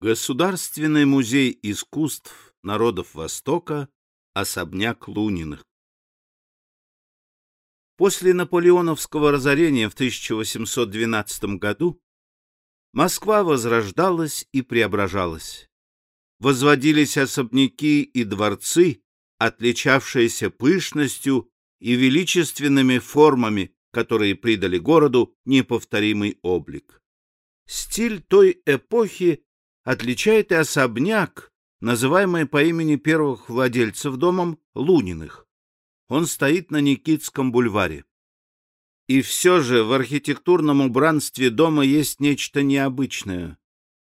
Государственный музей искусств народов Востока Особняк Луниных После наполеоновского разорения в 1812 году Москва возрождалась и преображалась. Возводились особняки и дворцы, отличавшиеся пышностью и величественными формами, которые придали городу неповторимый облик. Стиль той эпохи отличает и особняк, называемый по имени первых владельцев домом Луниных. Он стоит на Никитском бульваре. И все же в архитектурном убранстве дома есть нечто необычное.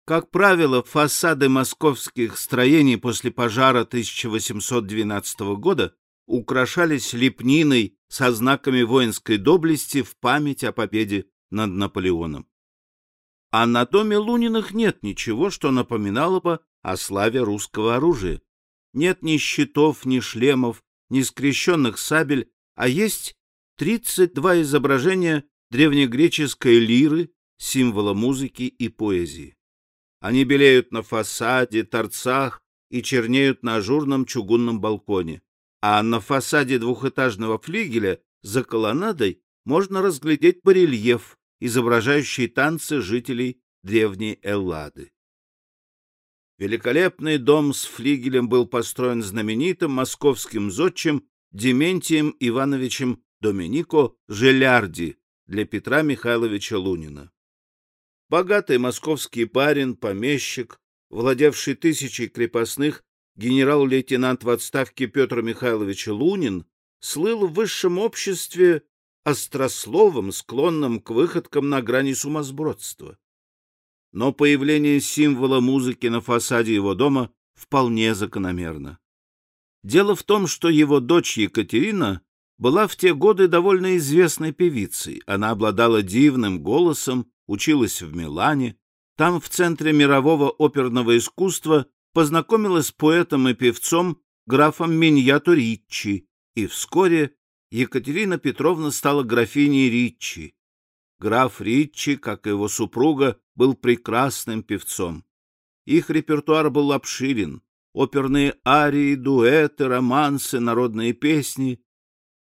Как правило, фасады московских строений после пожара 1812 года украшались лепниной со знаками воинской доблести в память о победе над Наполеоном. А на доме Луниных нет ничего, что напоминало бы о славе русского оружия. Нет ни щитов, ни шлемов, ни скрещенных сабель, а есть 32 изображения древнегреческой лиры, символа музыки и поэзии. Они белеют на фасаде, торцах и чернеют на ажурном чугунном балконе, а на фасаде двухэтажного флигеля за колоннадой можно разглядеть барельеф, изображающий танцы жителей древней Эллады. Великолепный дом с флигелем был построен знаменитым московским зодчим Дементием Ивановичем Доминико Желярди для Петра Михайловича Лунина. Богатый московский барин, помещик, владевший тысячей крепостных, генерал-лейтенант в отставке Петр Михайлович Лунин, слыл в высшем обществе острословом, склонным к выходкам на грани сумасбродства. Но появление символа музыки на фасаде его дома вполне закономерно. Дело в том, что его дочь Екатерина была в те годы довольно известной певицей. Она обладала дивным голосом, училась в Милане. Там, в центре мирового оперного искусства, познакомилась с поэтом и певцом графом Миньято Риччи, и вскоре Екатерина Петровна стала графиней Риччи. Граф Риччи, как и его супруга, был прекрасным певцом. Их репертуар был обширен. Оперные арии, дуэты, романсы, народные песни.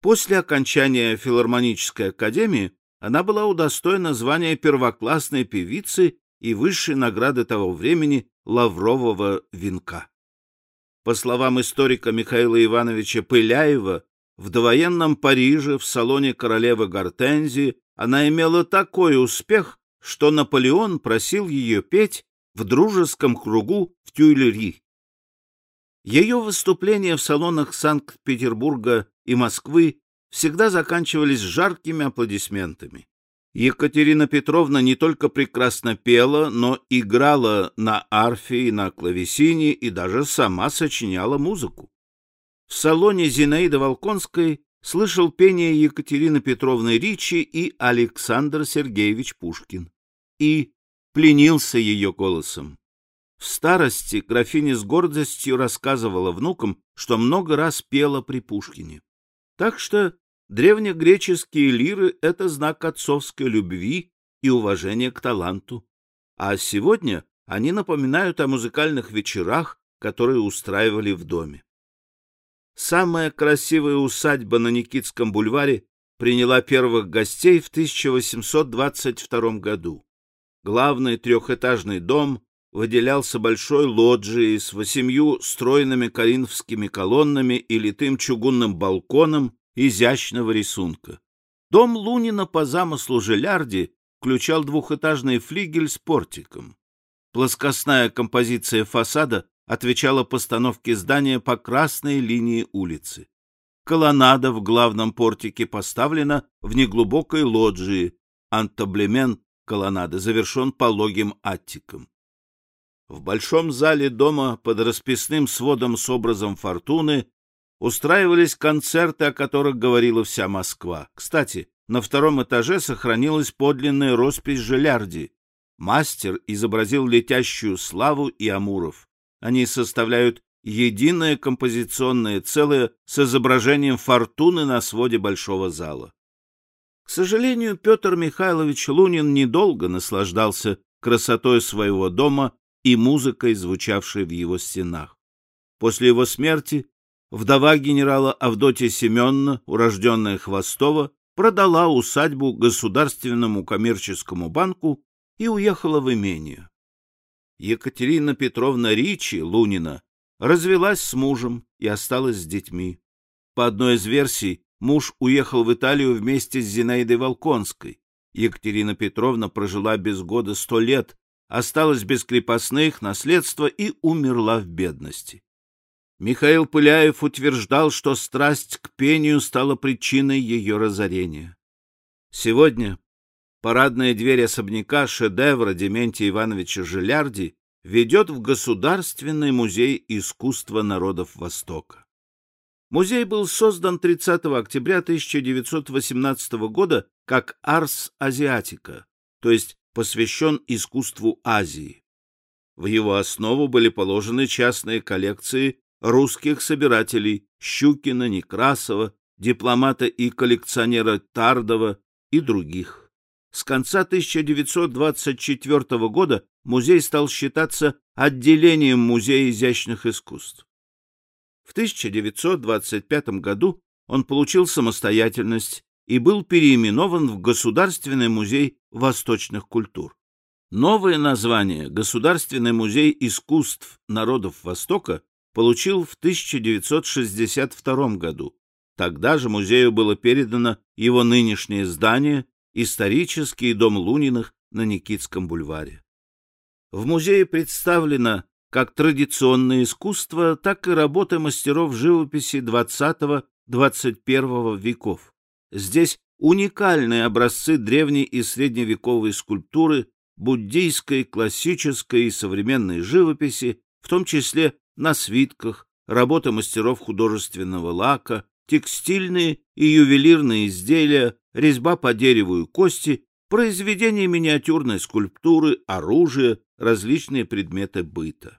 После окончания филармонической академии она была удостоена звания первоклассной певицы и высшей награды того времени лаврового венка. По словам историка Михаила Ивановича Пыляева, в довоенном Париже в салоне королевы Гортензии она имела такой успех, что Наполеон просил ее петь в дружеском кругу в Тюильри. Ее выступления в салонах Санкт-Петербурга и Москвы всегда заканчивались жаркими аплодисментами. Екатерина Петровна не только прекрасно пела, но играла на арфе и на клавесине и даже сама сочиняла музыку. В салоне Зинаиды Волконской слышал пение Екатерины Петровны Ричи и Александр Сергеевич Пушкин. И пленился ее голосом. В старости графиня с гордостью рассказывала внукам, что много раз пела при Пушкине. Так что древнегреческие лиры — это знак отцовской любви и уважения к таланту. А сегодня они напоминают о музыкальных вечерах, которые устраивали в доме. Самая красивая усадьба на Никитском бульваре приняла первых гостей в 1822 году. Главный трехэтажный дом выделялся большой лоджией с восемью стройными коринфскими колоннами и литым чугунным балконом изящного рисунка. Дом Лунина по замыслу Желярди включал двухэтажный флигель с портиком. Плоскостная композиция фасада отвечала постановке здания по красной линии улицы. Колоннада в главном портике поставлена в неглубокой лоджии, антаблемент колоннады завершен пологим аттиком. В большом зале дома под расписным сводом с образом фортуны устраивались концерты, о которых говорила вся Москва. Кстати, на втором этаже сохранилась подлинная роспись Желярди. Мастер изобразил летящую славу и Амуров. Они составляют единое композиционное целое с изображением фортуны на своде большого зала. К сожалению, Петр Михайлович Лунин недолго наслаждался красотой своего дома и музыкой, звучавшей в его стенах. После его смерти вдова генерала Авдотья Семеновна, урожденная Хвостова, продала усадьбу Государственному коммерческому банку и уехала в имение. Екатерина Петровна Ричи, Лунина, развелась с мужем и осталась с детьми. По одной из версий, муж уехал в Италию вместе с Зинаидой Волконской. Екатерина Петровна прожила без года сто лет, осталась без крепостных, наследства и умерла в бедности. Михаил Пыляев утверждал, что страсть к пению стала причиной ее разорения. Сегодня парадная дверь особняка шедевра Дементия Ивановича Жилярди ведет в Государственный музей искусства народов Востока. Музей был создан 30 октября 1918 года как Арс Азиатика, то есть посвящен искусству Азии. В его основу были положены частные коллекции русских собирателей Щукина, Некрасова, дипломата и коллекционера Тардова и других. С конца 1924 года музей стал считаться отделением Музея изящных искусств. В 1925 году он получил самостоятельность и был переименован в Государственный музей восточных культур. Новое название Государственный музей искусств народов Востока получил в 1962 году. Тогда же музею было передано его нынешнее здание, исторический дом Луниных на Никитском бульваре. В музее представлено как традиционное искусство, так и работы мастеров живописи XX-XXI веков. Здесь уникальные образцы древней и средневековой скульптуры, буддийской, классической и современной живописи, в том числе на свитках, работы мастеров художественного лака, текстильные и ювелирные изделия, резьба по дереву и кости, произведения миниатюрной скульптуры, оружие, различные предметы быта.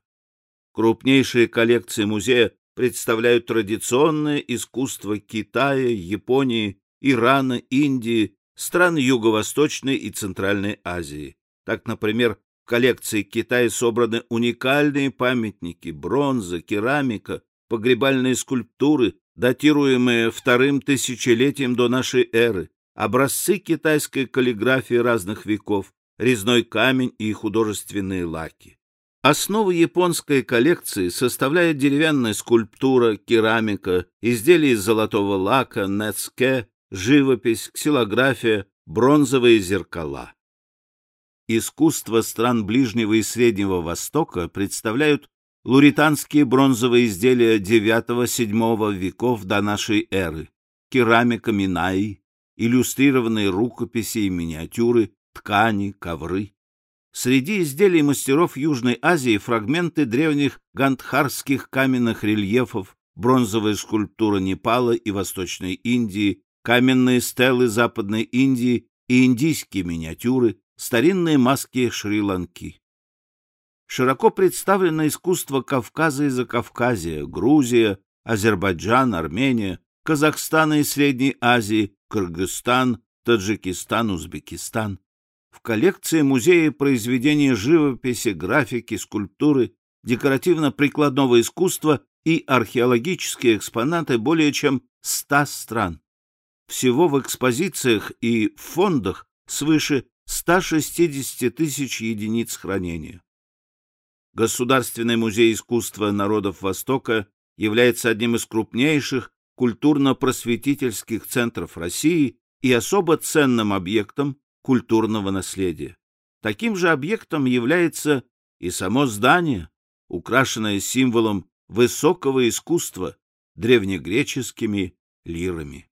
Крупнейшие коллекции музея представляют традиционное искусство Китая, Японии, Ирана, Индии, стран Юго-Восточной и Центральной Азии. Так, например, коллекции Китая собраны уникальные памятники, бронза, керамика, погребальные скульптуры, датируемые вторым тысячелетием до нашей эры, образцы китайской каллиграфии разных веков, резной камень и художественные лаки. Основу японской коллекции составляет деревянная скульптура, керамика, изделия из золотого лака, нецке, живопись, ксилография, бронзовые зеркала. Искусство стран Ближнего и Среднего Востока представляют луританские бронзовые изделия IX-VII веков до нашей эры, керамика Минаи, иллюстрированные рукописи и миниатюры, ткани, ковры. Среди изделий мастеров Южной Азии фрагменты древних гандхарских каменных рельефов, бронзовая скульптура Непала и Восточной Индии, каменные стелы Западной Индии и индийские миниатюры, старинные маски Шри-Ланки. Широко представлено искусство Кавказа и Закавказья, Грузия, Азербайджан, Армения, Казахстана и Средней Азии, Кыргызстан, Таджикистан, Узбекистан. В коллекции музея произведения живописи, графики, скульптуры, декоративно-прикладного искусства и археологические экспонаты более чем 100 стран. Всего в экспозициях и фондах свыше 160 тысяч единиц хранения. Государственный музей искусства народов Востока является одним из крупнейших культурно-просветительских центров России и особо ценным объектом культурного наследия. Таким же объектом является и само здание, украшенное символом высокого искусства древнегреческими лирами.